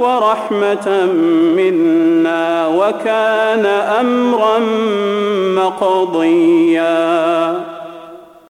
ورحمة منا وكان أمرا مقضيا.